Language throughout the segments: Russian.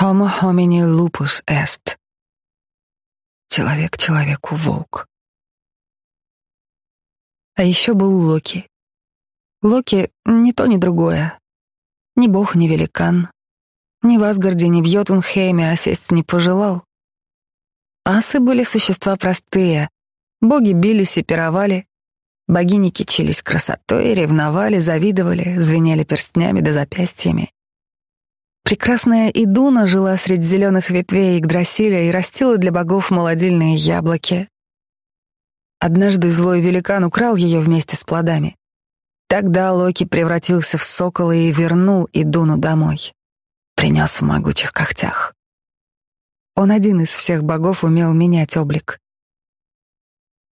Homo homini lupus est. Человек человеку волк. А еще был Локи. Локи — ни то, ни другое. Ни бог, ни великан. Ни в Асгарде, ни в Йотунхейме осесть не пожелал. Асы были существа простые. Боги бились и пировали. Богини кичились красотой, ревновали, завидовали, звенели перстнями да запястьями. Прекрасная Идуна жила среди зеленых ветвей Игдрасиля и растила для богов молодильные яблоки. Однажды злой великан украл ее вместе с плодами. Тогда Локи превратился в сокола и вернул Идуну домой. Принес в могучих когтях. Он один из всех богов умел менять облик.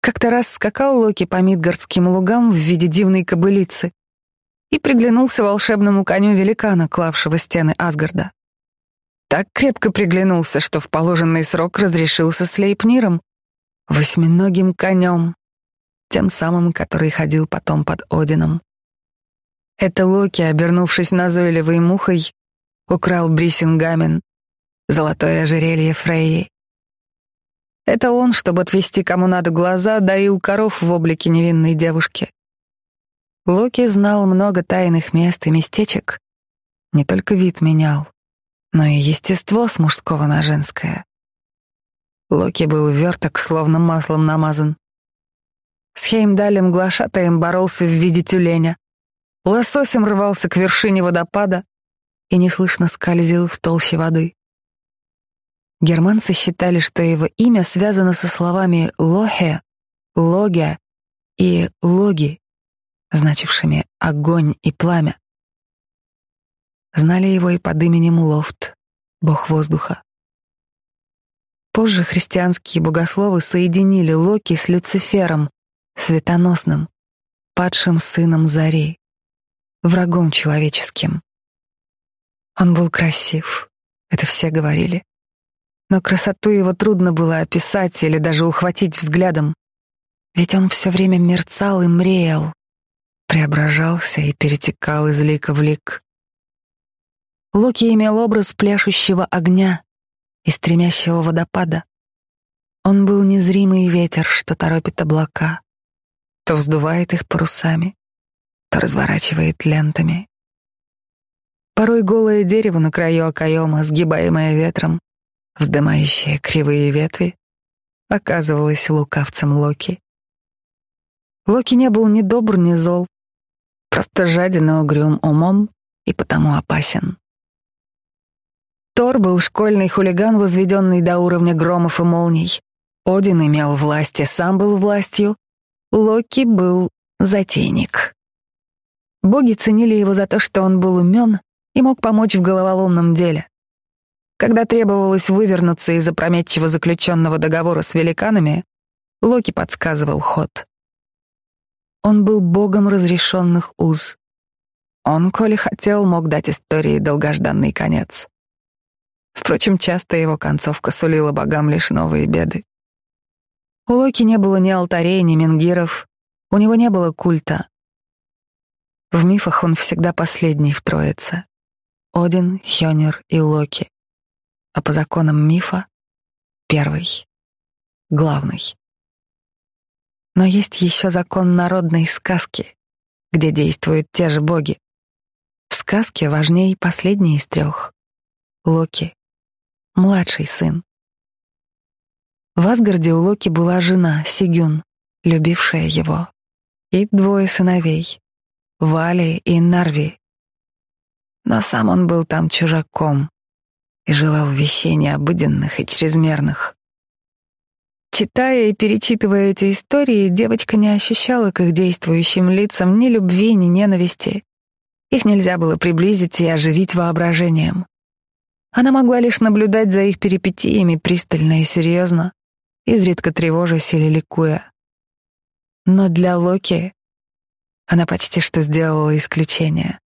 Как-то раз скакал Локи по Мидгардским лугам в виде дивной кобылицы и приглянулся волшебному коню великана, клавшего стены Асгарда. Так крепко приглянулся, что в положенный срок разрешился с Лейпниром, восьминогим конем, тем самым, который ходил потом под Одином. Это Локи, обернувшись назойливой мухой, украл Брисингамен, золотое ожерелье Фрейи. Это он, чтобы отвести кому надо глаза, доил коров в облике невинной девушки. Локи знал много тайных мест и местечек. Не только вид менял, но и естество с мужского на женское. Локи был верток, словно маслом намазан. С Хеймдалем глашатаем боролся в виде тюленя. Лососем рвался к вершине водопада и неслышно скользил в толще воды. Германцы считали, что его имя связано со словами «лохе», «логя» и «логи», значившими огонь и пламя. Знали его и под именем Лофт, бог воздуха. Позже христианские богословы соединили Локи с Люцифером, светоносным, падшим сыном Зари, врагом человеческим. Он был красив, это все говорили. Но красоту его трудно было описать или даже ухватить взглядом, ведь он все время мерцал и мреял, преображался и перетекал из лика в лик. Локи имел образ пляшущего огня и стремящего водопада. Он был незримый ветер, что торопит облака, то вздувает их парусами, то разворачивает лентами. Порой голое дерево на краю окоема, сгибаемое ветром, вздымающее кривые ветви, оказывалось лукавцем Локи. Локи не был ни добр, ни зол, просто жаден и угрюм умом и потому опасен. Тор был школьный хулиган, возведенный до уровня громов и молний. Один имел власть и сам был властью. Локи был затейник. Боги ценили его за то, что он был умен и мог помочь в головоломном деле. Когда требовалось вывернуться из опрометчиво заключенного договора с великанами, Локи подсказывал ход. Он был богом разрешенных уз. Он, коли хотел, мог дать истории долгожданный конец. Впрочем, часто его концовка сулила богам лишь новые беды. У Локи не было ни алтарей, ни менгиров, у него не было культа. В мифах он всегда последний в троице. Один, Хёнер и Локи. А по законам мифа — первый, главный. Но есть еще закон народной сказки, где действуют те же боги. В сказке важнее последний из трех — Локи, младший сын. В Асгарде у Локи была жена, Сигюн, любившая его, и двое сыновей — Вали и Нарви. Но сам он был там чужаком и желал вещей необыденных и чрезмерных. Читая и перечитывая эти истории, девочка не ощущала к их действующим лицам ни любви, ни ненависти. Их нельзя было приблизить и оживить воображением. Она могла лишь наблюдать за их перипетиями пристально и серьезно, изредка тревожась или ликуя. Но для Локи она почти что сделала исключение.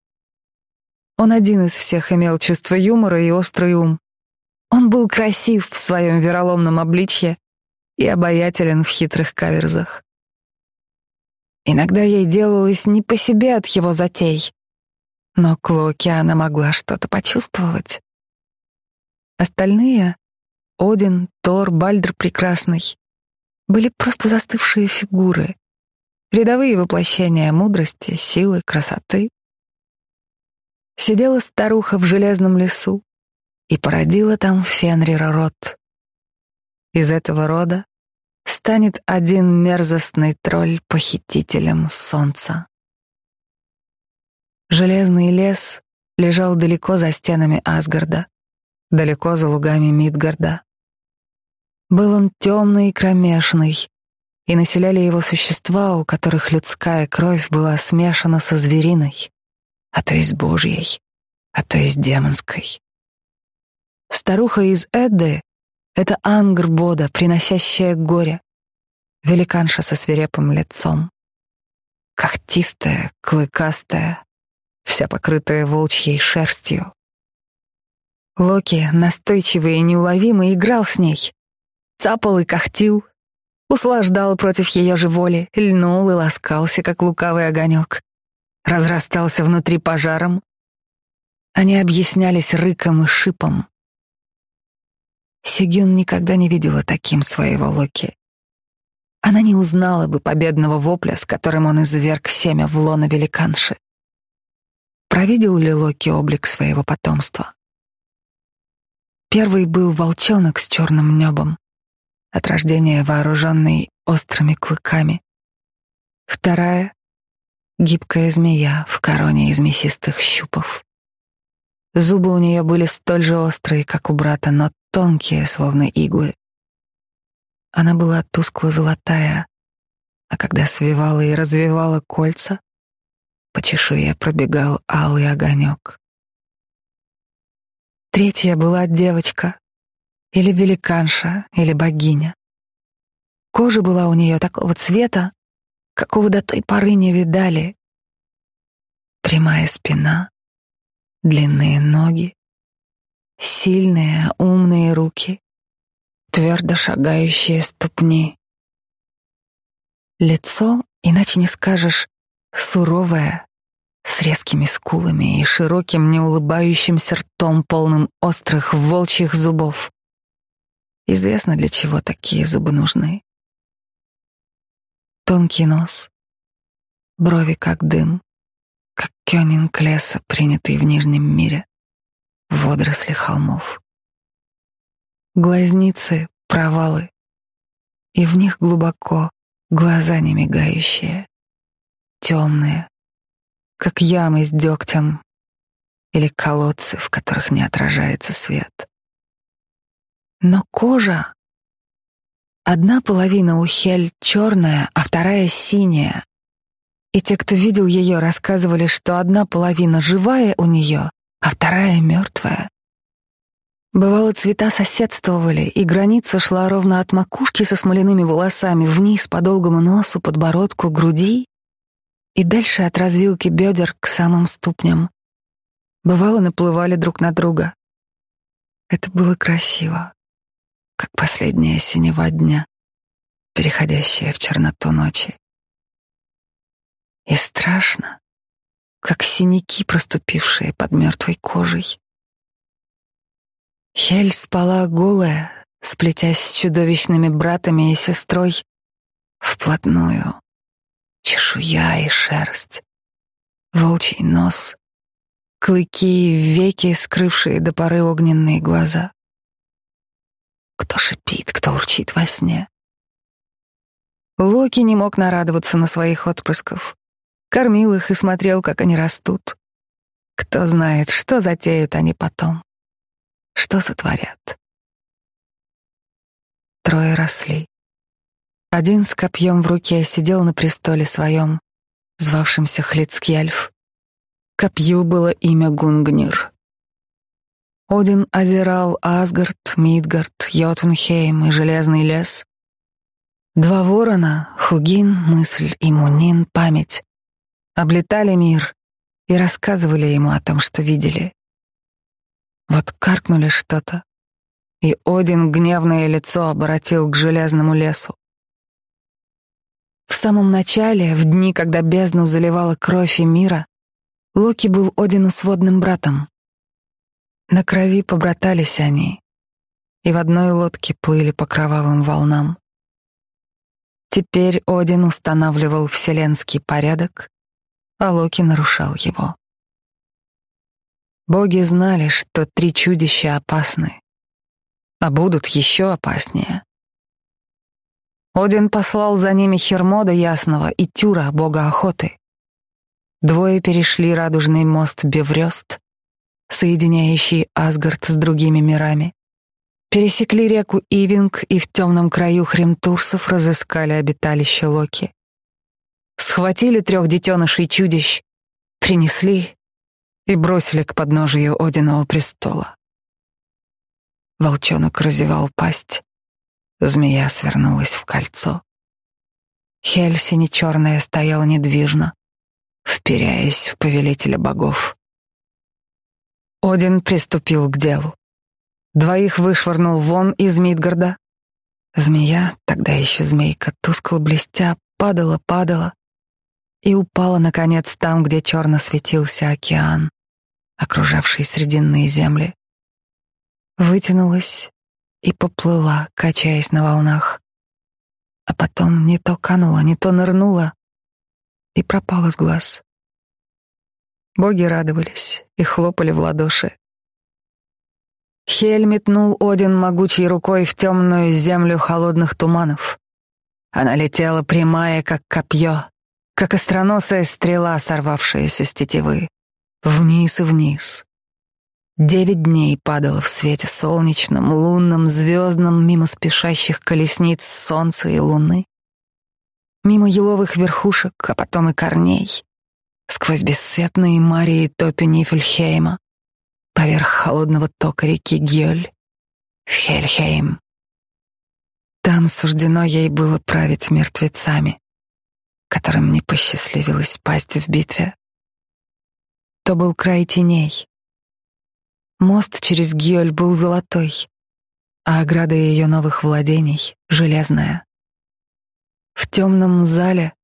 Он один из всех имел чувство юмора и острый ум. Он был красив в своем вероломном обличье и обаятелен в хитрых каверзах. Иногда ей делалось не по себе от его затей, но к Локе она могла что-то почувствовать. Остальные — Один, Тор, Бальдр Прекрасный — были просто застывшие фигуры, рядовые воплощения мудрости, силы, красоты. Сидела старуха в железном лесу и породила там Фенрира род. Из этого рода станет один мерзостный тролль похитителем солнца. Железный лес лежал далеко за стенами Асгарда, далеко за лугами Мидгарда. Был он темный и кромешный, и населяли его существа, у которых людская кровь была смешана со звериной, а то и с божьей, а то и с демонской. Старуха из Эдды — это Ангрбода, приносящая горе, великанша со свирепым лицом. Когтистая, клыкастая, вся покрытая волчьей шерстью. Локи, настойчивый и неуловимый, играл с ней. Цапал и когтил, услаждал против ее же воли, льнул и ласкался, как лукавый огонек. Разрастался внутри пожаром. Они объяснялись рыком и шипом. Сигюн никогда не видела таким своего Локи. Она не узнала бы победного вопля, с которым он изверг семя в лоно великанши. Провидел ли Локи облик своего потомства? Первый был волчонок с черным небом, от рождения вооруженный острыми клыками. Вторая — гибкая змея в короне из мясистых щупов. Зубы у нее были столь же острые, как у брата, но тонкие, словно иглы. Она была тускло-золотая, а когда свивала и развивала кольца, по чешуе пробегал алый огонек. Третья была девочка, или великанша, или богиня. Кожа была у нее такого цвета, какого до той поры не видали. Прямая спина, длинные ноги, сильные, умные руки, твердо шагающие ступни. Лицо, иначе не скажешь, суровая, с резкими скулами и широким неулыбающимся ртом, полным острых волчьих зубов. Известно, для чего такие зубы нужны. Тонкий нос, брови как дым, как кёнинг леса, принятый в Нижнем мире, водоросли холмов. Глазницы — провалы, и в них глубоко глаза не мигающие, темные, как ямы с дегтем или колодцы, в которых не отражается свет. Но кожа... Одна половина у Хель черная, а вторая синяя. И те, кто видел ее, рассказывали, что одна половина живая у нее, а вторая мертвая. Бывало, цвета соседствовали, и граница шла ровно от макушки со смоляными волосами вниз по долгому носу, подбородку, груди и дальше от развилки бедер к самым ступням. Бывало, наплывали друг на друга. Это было красиво, как последняя синева дня, переходящая в черноту ночи. И страшно, как синяки, проступившие под мертвой кожей. Хель спала голая, сплетясь с чудовищными братами и сестрой вплотную чешуя и шерсть, волчий нос, клыки и веки, скрывшие до поры огненные глаза. Кто шипит, кто урчит во сне. Локи не мог нарадоваться на своих отпрысков. Кормил их и смотрел, как они растут. Кто знает, что затеют они потом, что сотворят. Трое росли. Один с копьем в руке сидел на престоле своем, звавшемся Хлицкьяльф. Копью было имя Гунгнир. Один озирал Асгард, Мидгард, Йотунхейм и Железный лес. Два ворона, Хугин, Мысль и Мунин, Память, облетали мир и рассказывали ему о том, что видели. Вот каркнули что-то, и Один гневное лицо обратил к Железному лесу. В самом начале, в дни, когда бездну заливала кровь и мира, Локи был Одину сводным братом. На крови побратались они, и в одной лодке плыли по кровавым волнам. Теперь Один устанавливал вселенский порядок, а Локи нарушал его. Боги знали, что три чудища опасны, а будут еще опаснее. Один послал за ними Хермода Ясного и Тюра, бога охоты. Двое перешли радужный мост Беврёст, соединяющий Асгард с другими мирами. Пересекли реку Ивинг и в темном краю Хремтурсов разыскали обиталище Локи. Схватили трех детенышей чудищ, принесли и бросили к подножию Одиного престола. Волчонок разевал пасть, змея свернулась в кольцо. Хель сине-черная стояла недвижно, вперяясь в повелителя богов. Один приступил к делу. Двоих вышвырнул вон из Мидгарда. Змея, тогда еще змейка, тускло блестя, падала, падала и упала, наконец, там, где черно светился океан окружавшей срединные земли, вытянулась и поплыла, качаясь на волнах, а потом не то канула, не то нырнула и пропала с глаз. Боги радовались и хлопали в ладоши. Хель метнул Один могучей рукой в темную землю холодных туманов. Она летела прямая, как копье, как остроносая стрела, сорвавшаяся с тетивы вниз и вниз. Девять дней падало в свете солнечном, лунном, звездном, мимо спешащих колесниц солнца и луны, мимо еловых верхушек, а потом и корней, сквозь бесцветные марии топи Нифельхейма, поверх холодного тока реки Гьёль, в Хельхейм. Там суждено ей было править мертвецами, которым не посчастливилось пасть в битве то был край теней. Мост через Гиоль был золотой, а ограда ее новых владений — железная. В темном зале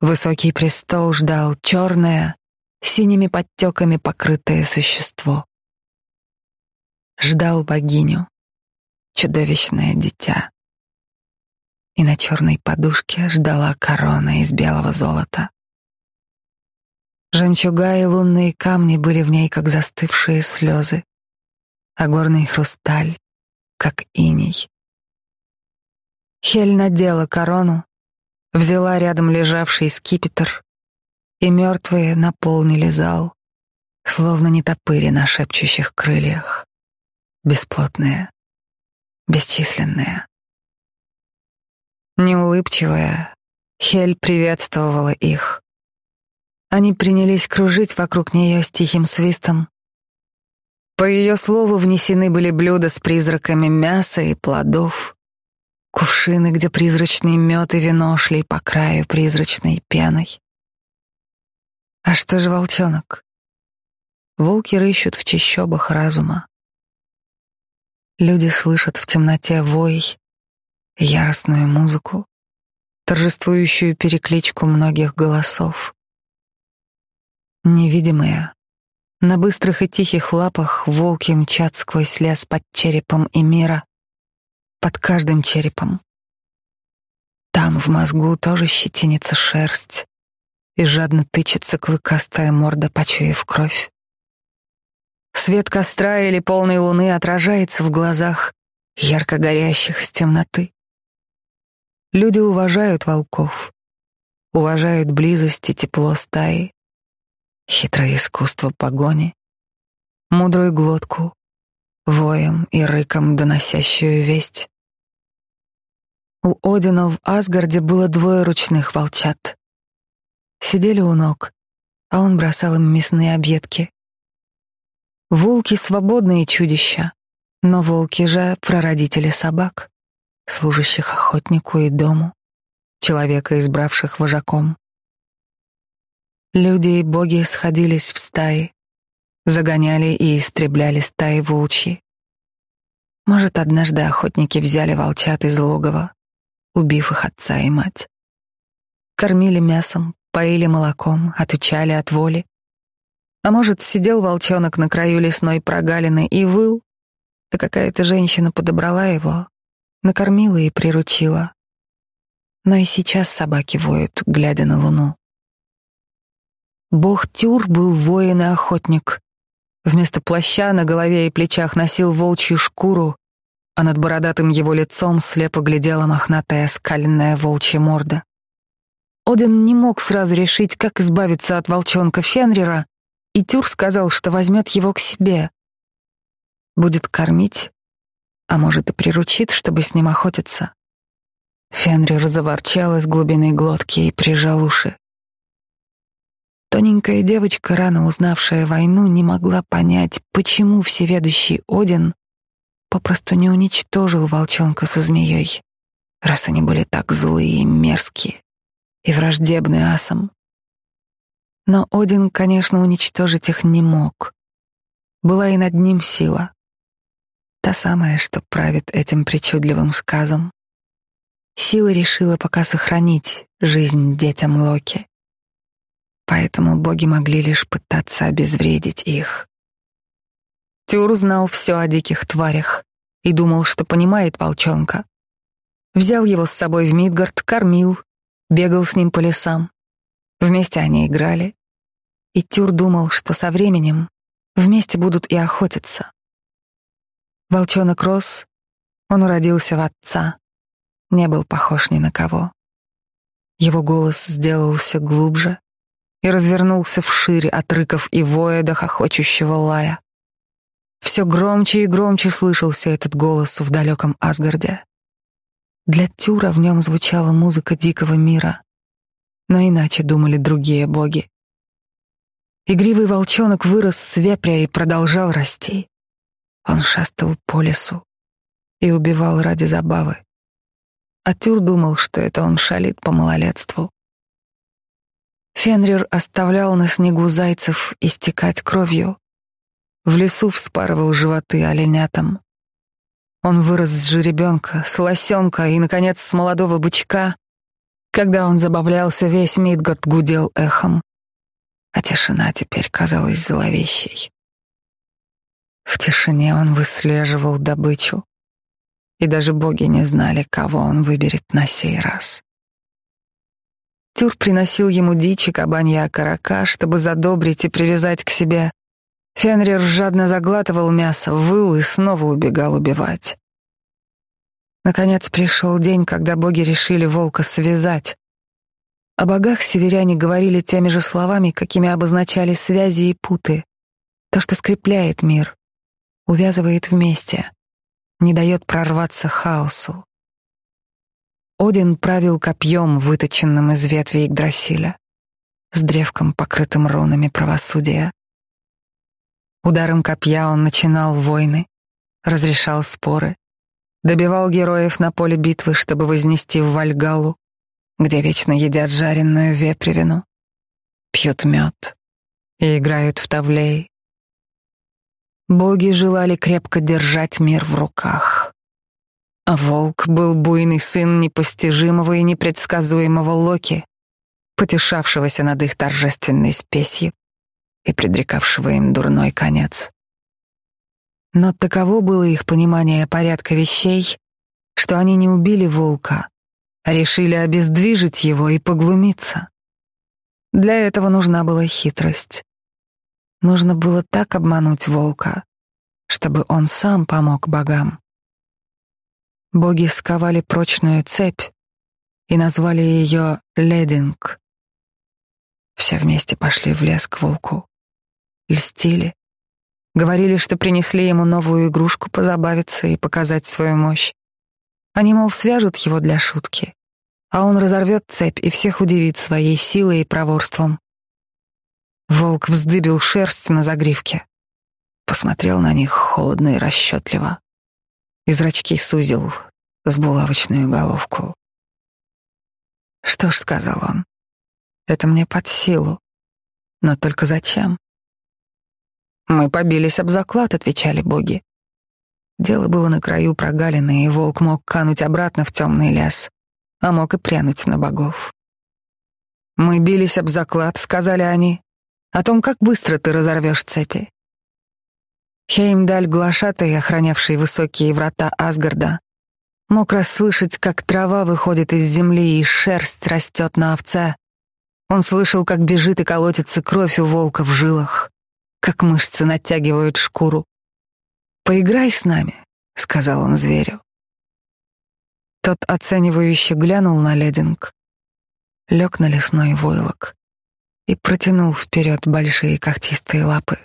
высокий престол ждал черное, синими подтеками покрытое существо. Ждал богиню, чудовищное дитя. И на черной подушке ждала корона из белого золота. Жемчуга и лунные камни были в ней, как застывшие слезы, а горный хрусталь, как иней. Хель надела корону, взяла рядом лежавший скипетр, и мертвые наполнили зал, словно нетопыри на шепчущих крыльях, бесплотные, бесчисленные. Неулыбчивая, Хель приветствовала их. Они принялись кружить вокруг нее с тихим свистом. По ее слову внесены были блюда с призраками мяса и плодов, кувшины, где призрачный мед и вино шли по краю призрачной пеной. А что же волчонок? Волки рыщут в чащобах разума. Люди слышат в темноте вой, яростную музыку, торжествующую перекличку многих голосов. Невидимые, на быстрых и тихих лапах волки мчат сквозь лес под черепом и мира, под каждым черепом. Там в мозгу тоже щетинится шерсть, и жадно тычется клыкастая морда, почуяв кровь. Свет костра или полной луны отражается в глазах, ярко горящих из темноты. Люди уважают волков, уважают близость и тепло стаи, хитрое искусство погони, мудрую глотку, воем и рыком доносящую весть. У Одина в Асгарде было двое ручных волчат. Сидели у ног, а он бросал им мясные объедки. Волки — свободные чудища, но волки же — прародители собак, служащих охотнику и дому, человека, избравших вожаком. Люди и боги сходились в стаи, загоняли и истребляли стаи волчьи. Может, однажды охотники взяли волчат из логова, убив их отца и мать. Кормили мясом, поили молоком, отучали от воли. А может, сидел волчонок на краю лесной прогалины и выл, будто какая-то женщина подобрала его, накормила и приручила. Но и сейчас собаки воют, глядя на луну. Бог Тюр был воин и охотник. Вместо плаща на голове и плечах носил волчью шкуру, а над бородатым его лицом слепо глядела мохнатая скаленная волчья морда. Один не мог сразу решить, как избавиться от волчонка Фенрира, и Тюр сказал, что возьмет его к себе. Будет кормить, а может и приручит, чтобы с ним охотиться. Фенрир заворчал из глубины глотки и прижал уши. Тоненькая девочка, рано узнавшая войну, не могла понять, почему всеведущий Один попросту не уничтожил волчонка со змеей, раз они были так злые и мерзкие и враждебны асам. Но Один, конечно, уничтожить их не мог. Была и над ним сила. Та самая, что правит этим причудливым сказом. Сила решила пока сохранить жизнь детям Локи. Поэтому боги могли лишь пытаться обезвредить их. Тюр знал все о диких тварях и думал, что понимает волчонка. Взял его с собой в Мидгард, кормил, бегал с ним по лесам. Вместе они играли. И Тюр думал, что со временем вместе будут и охотиться. Волчонок рос, он уродился в отца, не был похож ни на кого. Его голос сделался глубже и развернулся вширь от рыков и воя до хохочущего лая. Все громче и громче слышался этот голос в далеком Асгарде. Для Тюра в нем звучала музыка дикого мира, но иначе думали другие боги. Игривый волчонок вырос с вепря и продолжал расти. Он шастал по лесу и убивал ради забавы. А Тюр думал, что это он шалит по малолетству. Фенрир оставлял на снегу зайцев истекать кровью. В лесу вспарывал животы оленятам. Он вырос с жеребенка, с лосенка и, наконец, с молодого бычка. Когда он забавлялся, весь Мидгард гудел эхом, а тишина теперь казалась зловещей. В тишине он выслеживал добычу, и даже боги не знали, кого он выберет на сей раз. Тюр приносил ему дичь и кабанья окорока, чтобы задобрить и привязать к себе, Фенрир жадно заглатывал мясо, выл и снова убегал убивать. Наконец пришел день, когда боги решили волка связать. О богах северяне говорили теми же словами, какими обозначали связи и путы. То, что скрепляет мир, увязывает вместе, не дает прорваться хаосу. Один правил копьем, выточенным из ветви Игдрасиля, с древком, покрытым рунами правосудия. Ударом копья он начинал войны, разрешал споры, добивал героев на поле битвы, чтобы вознести в Вальгалу, где вечно едят жареную вепревину, пьют мед и играют в тавлей. Боги желали крепко держать мир в руках. Волк был буйный сын непостижимого и непредсказуемого Локи, потешавшегося над их торжественной спесью и предрекавшего им дурной конец. Но таково было их понимание порядка вещей, что они не убили волка, а решили обездвижить его и поглумиться. Для этого нужна была хитрость. Нужно было так обмануть волка, чтобы он сам помог богам. Боги сковали прочную цепь и назвали ее Лединг. Все вместе пошли в лес к волку льстили, говорили, что принесли ему новую игрушку позабавиться и показать свою мощь. Они, мол, свяжут его для шутки, а он разорвет цепь и всех удивит своей силой и проворством. Волк вздыбил шерсть на загривке, посмотрел на них холодно и расчетливо, и зрачки сузил с булавочную головку. «Что ж», — сказал он, — «это мне под силу. Но только зачем? Мы побились об заклад, отвечали боги. Дело было на краю прогалины, и волк мог кануть обратно в темный лес, а мог и прянуть на богов. Мы бились об заклад, сказали они, о том, как быстро ты разорвешь цепи. Хеймдаль, глашатый, охранявший высокие врата Асгарда, мог расслышать, как трава выходит из земли и шерсть растет на овце. Он слышал, как бежит и колотится кровь у волка в жилах, как мышцы натягивают шкуру. «Поиграй с нами», — сказал он зверю. Тот оценивающе глянул на лединг, лег на лесной войлок и протянул вперед большие когтистые лапы.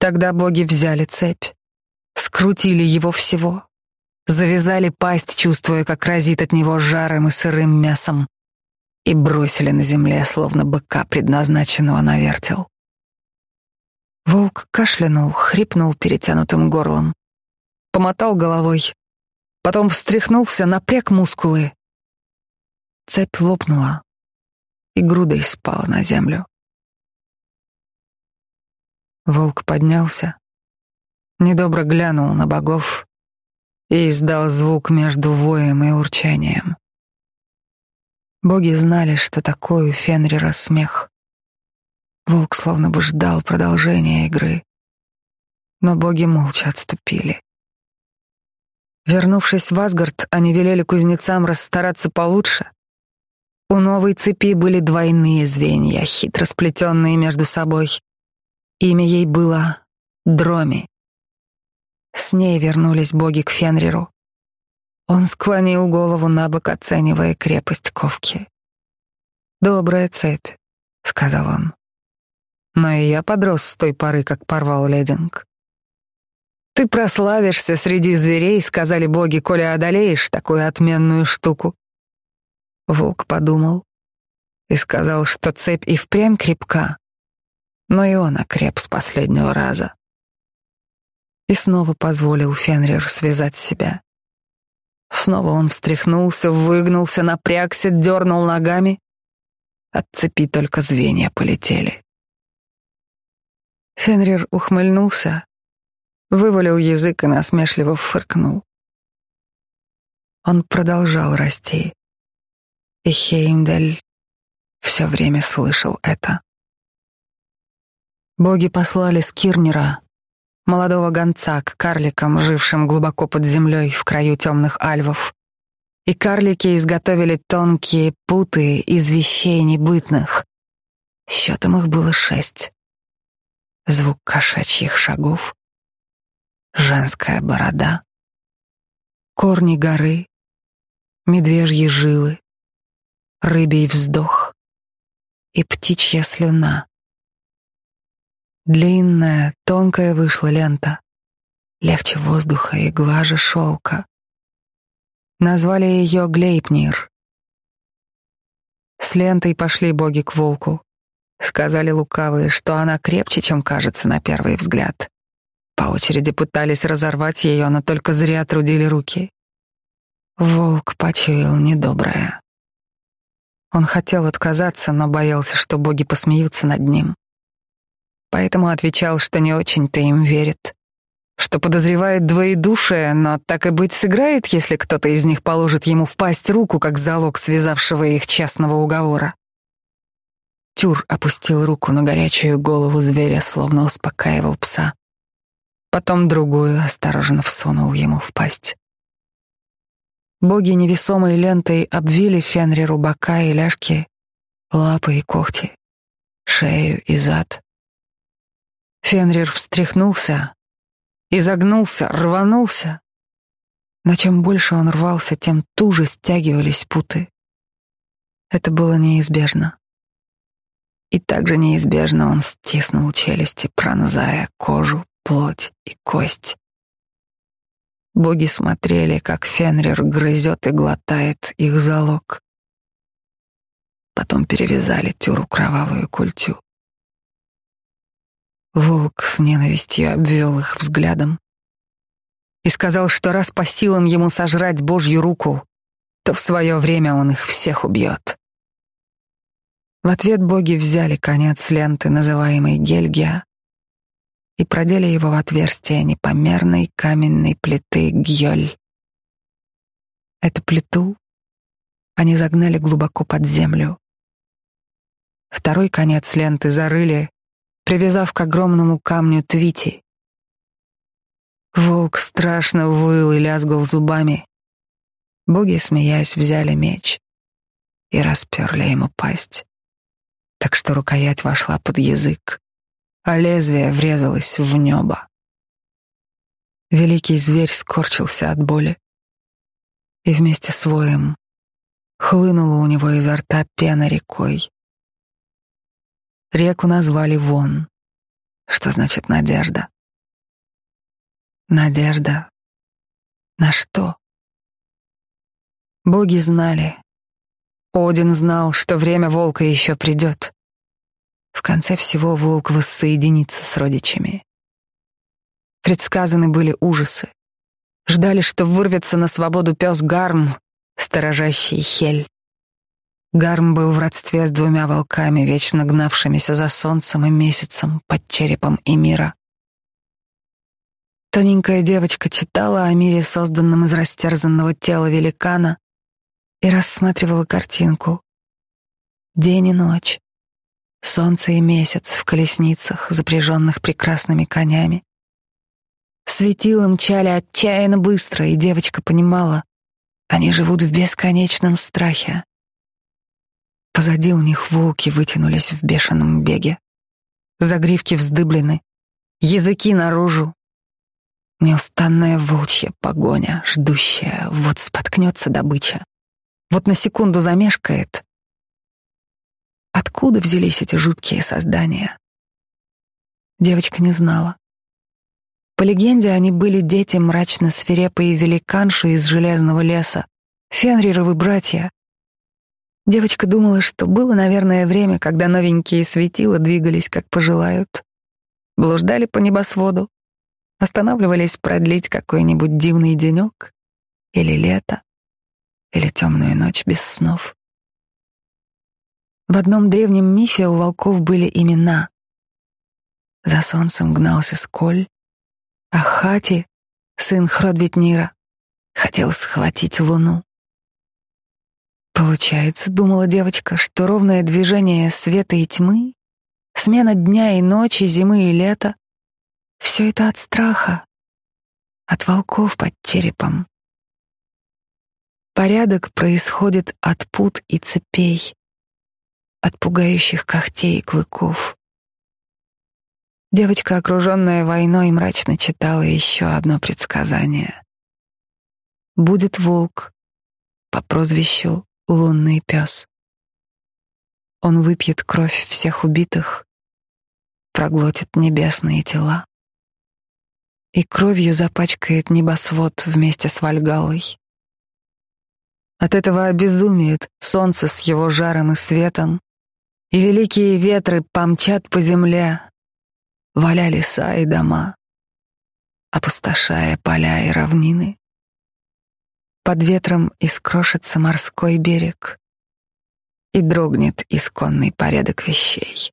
Тогда боги взяли цепь, скрутили его всего, завязали пасть, чувствуя, как разит от него жаром и сырым мясом, и бросили на земле, словно быка, предназначенного на вертел. Волк кашлянул, хрипнул перетянутым горлом, помотал головой, потом встряхнулся, напряг мускулы. Цепь лопнула и грудой спала на землю. Волк поднялся, недобро глянул на богов и издал звук между воем и урчанием. Боги знали, что такое у Фенрира смех. Волк словно бы ждал продолжения игры, но боги молча отступили. Вернувшись в Асгард, они велели кузнецам расстараться получше. У новой цепи были двойные звенья, хитро сплетенные между собой. Имя ей было Дроми. С ней вернулись боги к Фенриру. Он склонил голову на бок, оценивая крепость ковки. «Добрая цепь», — сказал он. Но и я подрос с той поры, как порвал лединг. «Ты прославишься среди зверей», — сказали боги, «коли одолеешь такую отменную штуку». Волк подумал и сказал, что цепь и впрямь крепка, но и он окреп с последнего раза. И снова позволил Фенрир связать себя. Снова он встряхнулся, выгнулся, напрягся, дернул ногами. От цепи только звенья полетели. Фенрир ухмыльнулся, вывалил язык и насмешливо фыркнул. Он продолжал расти, и Хеймдаль все время слышал это. Боги послали Скирнера, молодого гонца, к карликам, жившим глубоко под землей в краю темных альвов. И карлики изготовили тонкие путы из вещей небытных. Счетом их было шесть. Звук кошачьих шагов, женская борода, корни горы, медвежьи жилы, рыбий вздох и птичья слюна. Длинная, тонкая вышла лента, легче воздуха и глаже шелка. Назвали ее Глейпнир. С лентой пошли боги к волку. Сказали лукавые, что она крепче, чем кажется на первый взгляд. По очереди пытались разорвать ее, но только зря трудили руки. Волк почуял недоброе. Он хотел отказаться, но боялся, что боги посмеются над ним. Поэтому отвечал, что не очень-то им верит, что подозревает двоедушие, но так и быть сыграет, если кто-то из них положит ему в пасть руку, как залог связавшего их частного уговора. Тюр опустил руку на горячую голову зверя, словно успокаивал пса. Потом другую осторожно всунул ему в пасть. Боги невесомой лентой обвили Фенриру бока и ляжки, лапы и когти, шею и зад. Фенрир встряхнулся, изогнулся, рванулся. Но чем больше он рвался, тем туже стягивались путы. Это было неизбежно. И также неизбежно он стиснул челюсти, пронзая кожу, плоть и кость. Боги смотрели, как Фенрир грызет и глотает их залог. Потом перевязали тюру кровавую культю. Волк с ненавистью обвел их взглядом и сказал, что раз по силам ему сожрать Божью руку, то в свое время он их всех убьет. В ответ боги взяли конец ленты, называемой Гельгия, и продели его в отверстие непомерной каменной плиты Гьоль. Эту плиту они загнали глубоко под землю. Второй конец ленты зарыли привязав к огромному камню Твити. Волк страшно выл и лязгал зубами. Боги, смеясь, взяли меч и расперли ему пасть, так что рукоять вошла под язык, а лезвие врезалось в небо. Великий зверь скорчился от боли, и вместе с воем хлынула у него изо рта пена рекой. Реку назвали Вон, что значит надежда. Надежда на что? Боги знали. Один знал, что время волка еще придет. В конце всего волк воссоединится с родичами. Предсказаны были ужасы. Ждали, что вырвется на свободу пес Гарм, сторожащий Хель. Гарм был в родстве с двумя волками, вечно гнавшимися за солнцем и месяцем под черепом Эмира. Тоненькая девочка читала о мире, созданном из растерзанного тела великана, и рассматривала картинку. День и ночь, солнце и месяц в колесницах, запряженных прекрасными конями. Светила мчали отчаянно быстро, и девочка понимала, они живут в бесконечном страхе. Позади у них волки вытянулись в бешеном беге. Загривки вздыблены, языки наружу. Неустанная волчья погоня, ждущая, вот споткнется добыча, вот на секунду замешкает. Откуда взялись эти жуткие создания? Девочка не знала. По легенде, они были дети мрачно свирепые великанши из железного леса, Фенрировы братья, Девочка думала, что было, наверное, время, когда новенькие светила двигались, как пожелают. Блуждали по небосводу, останавливались продлить какой-нибудь дивный денек или лето, или темную ночь без снов. В одном древнем мифе у волков были имена. За солнцем гнался Сколь, а Хати, сын Хродвитнира, хотел схватить луну. Получается, думала девочка, что ровное движение света и тьмы, смена дня и ночи, зимы и лета — все это от страха, от волков под черепом. Порядок происходит от пут и цепей, от пугающих когтей и клыков. Девочка, окруженная войной, мрачно читала еще одно предсказание. Будет волк по прозвищу лунный пес. Он выпьет кровь всех убитых, проглотит небесные тела и кровью запачкает небосвод вместе с Вальгалой. От этого обезумеет солнце с его жаром и светом, и великие ветры помчат по земле, валя леса и дома, опустошая поля и равнины. Под ветром искрошится морской берег и дрогнет исконный порядок вещей.